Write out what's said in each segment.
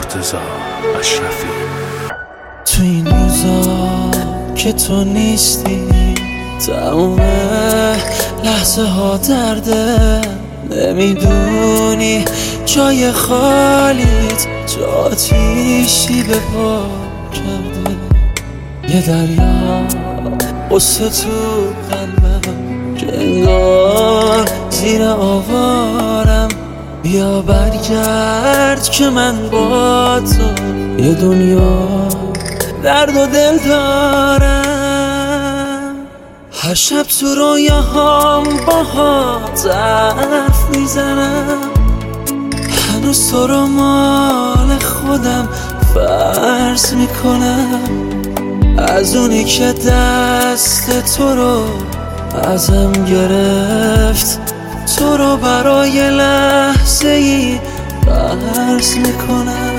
مرتزا اشرفی. تو این روزا که تو نیستی تموم لحظه ها درده نمی‌دونی. جای خالیت چه آتیشی به پا کرده. یه دریا قصه تو قلبم که انگار زیر آوارم. بیا برگرد که من با تو یه دنیا درد و دل دارم. هر شب تو با حرف می‌زنم. هنوز تو رو مال خودم فرض می‌کنم. از اونی که دست تو رو ازم گرفت. تو رو برای لحظه ای فرض می‌کنم.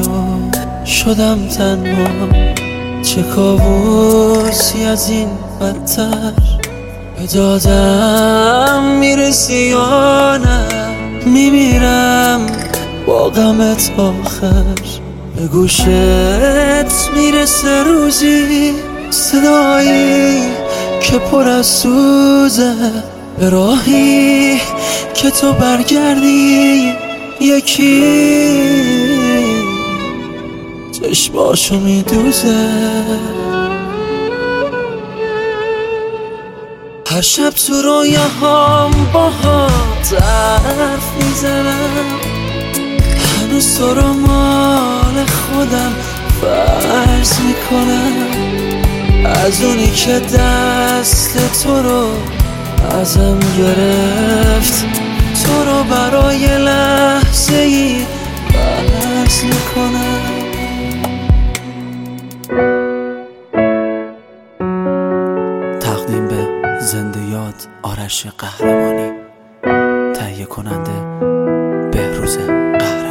و شدم تنها. چه کابوسی از این بدتر؟ به دادم می‌رسی یا نه؟ میمیرم با غمت آخر. به گوشت می‌رسه روزی صدایی که پر از سوزه. به راهی که تو برگردی یکی چشماشو میدوزه. هر شب تو رویاهام با حرف می‌زنم. هنوز تو رو مال خودم فرض می‌کنم. از اونی که دست تو رو ازم گرفت. تو رو برای لحظه ای فرش قهرمانی تهیه کننده بهروز قهرمانی.